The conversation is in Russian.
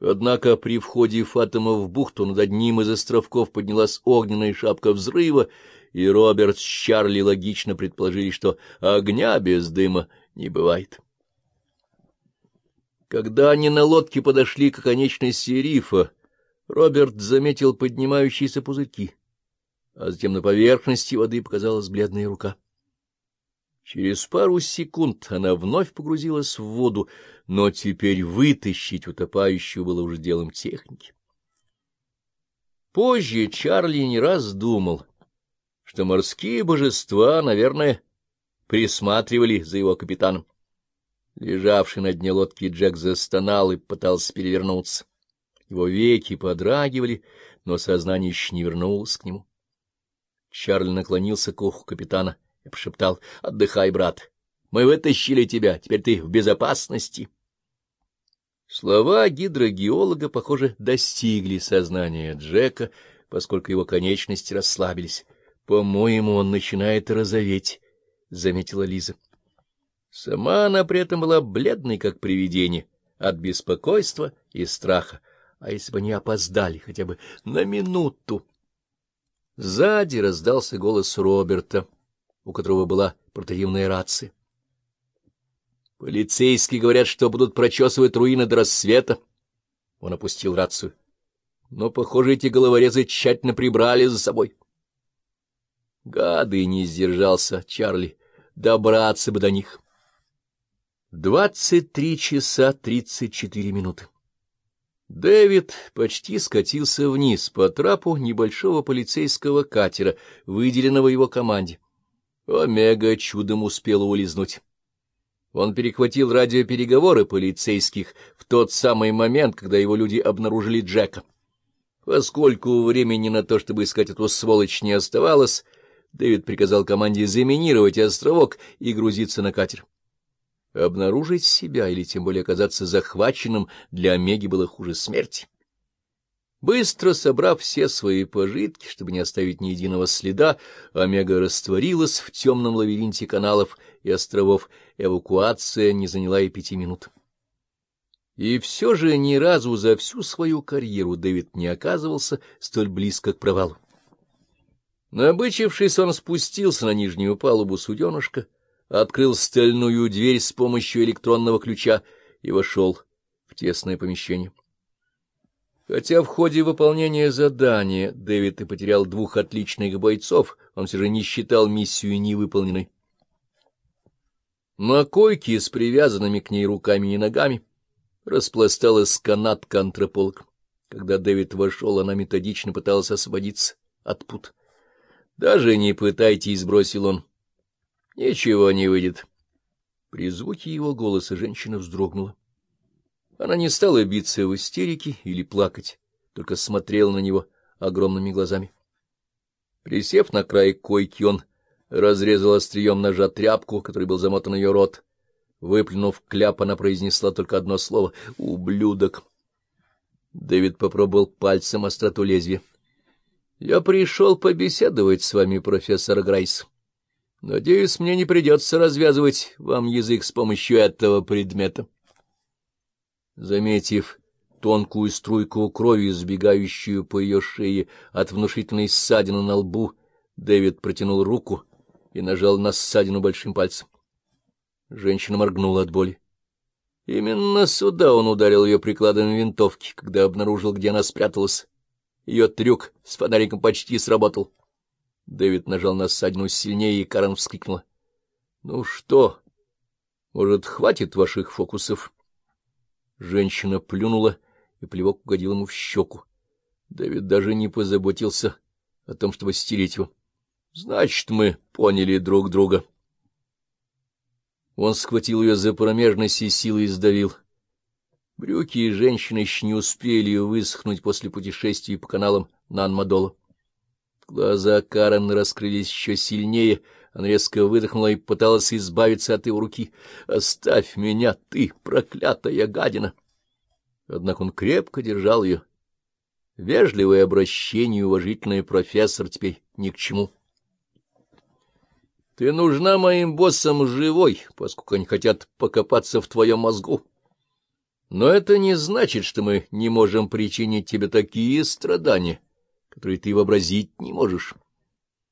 Однако при входе Фатома в бухту над одним из островков поднялась огненная шапка взрыва, и Роберт с Чарли логично предположили, что огня без дыма не бывает. Когда они на лодке подошли к оконечности рифа, Роберт заметил поднимающиеся пузырьки, а затем на поверхности воды показалась бледная рука. Через пару секунд она вновь погрузилась в воду, но теперь вытащить утопающего было уже делом техники. Позже Чарли не раз думал, что морские божества, наверное, присматривали за его капитаном. Лежавший на дне лодки Джек застонал и пытался перевернуться. Его веки подрагивали, но сознание еще не вернулось к нему. Чарли наклонился к уху капитана и пошептал, — Отдыхай, брат, мы вытащили тебя, теперь ты в безопасности. Слова гидрогеолога, похоже, достигли сознания Джека, поскольку его конечности расслабились. — По-моему, он начинает розоветь, — заметила Лиза. Сама она при этом была бледной, как привидение, от беспокойства и страха. А если бы не опоздали хотя бы на минуту? Сзади раздался голос Роберта, у которого была портативная рация. Полицейские говорят, что будут прочесывать руины до рассвета. Он опустил рацию. Но, похоже, эти головорезы тщательно прибрали за собой. Гады не сдержался Чарли. Добраться бы до них. Двадцать три часа тридцать четыре минуты. Дэвид почти скатился вниз по трапу небольшого полицейского катера, выделенного его команде. Омега чудом успела улизнуть. Он перехватил радиопереговоры полицейских в тот самый момент, когда его люди обнаружили Джека. Поскольку времени на то, чтобы искать эту сволочь, не оставалось, Дэвид приказал команде заминировать островок и грузиться на катер. Обнаружить себя или тем более оказаться захваченным для Омеги было хуже смерти. Быстро собрав все свои пожитки, чтобы не оставить ни единого следа, Омега растворилась в темном лабиринте каналов и островов. Эвакуация не заняла и пяти минут. И все же ни разу за всю свою карьеру Дэвид не оказывался столь близко к провалу. Набычившись, он спустился на нижнюю палубу суденышка, открыл стальную дверь с помощью электронного ключа и вошел в тесное помещение. Хотя в ходе выполнения задания Дэвид и потерял двух отличных бойцов, он все же не считал миссию невыполненной. На койке с привязанными к ней руками и ногами распласталась канатка антрополог. Когда Дэвид вошел, она методично пыталась освободиться от пут. — Даже не пытайтесь, — бросил он. — Ничего не выйдет. При звуке его голоса женщина вздрогнула. Она не стала биться в истерике или плакать, только смотрела на него огромными глазами. Присев на край койки, он разрезал острием ножа тряпку, который был замотан ее рот. Выплюнув кляп, она произнесла только одно слово — «ублюдок». Дэвид попробовал пальцем остроту лезвия. — Я пришел побеседовать с вами, профессор Грайс. Надеюсь, мне не придется развязывать вам язык с помощью этого предмета. Заметив тонкую струйку крови, сбегающую по ее шее от внушительной ссадины на лбу, Дэвид протянул руку и нажал на ссадину большим пальцем. Женщина моргнула от боли. Именно сюда он ударил ее прикладом винтовки, когда обнаружил, где она спряталась. Ее трюк с фонариком почти сработал. Дэвид нажал на ссадину сильнее, и Карен вскрикнула. — Ну что, может, хватит ваших фокусов? Женщина плюнула, и плевок угодил ему в щеку. Дэвид даже не позаботился о том, чтобы стереть его. — Значит, мы поняли друг друга. Он схватил ее за промежность и силой сдавил. Брюки и женщины еще не успели высохнуть после путешествий по каналам Нанмадола. Глаза Карен раскрылись еще сильнее, она резко выдохнула и пыталась избавиться от его руки. «Оставь меня, ты, проклятая гадина!» Однако он крепко держал ее. Вежливое обращение и уважительный профессор теперь ни к чему. «Ты нужна моим боссам живой, поскольку они хотят покопаться в твоем мозгу. Но это не значит, что мы не можем причинить тебе такие страдания, которые ты вообразить не можешь.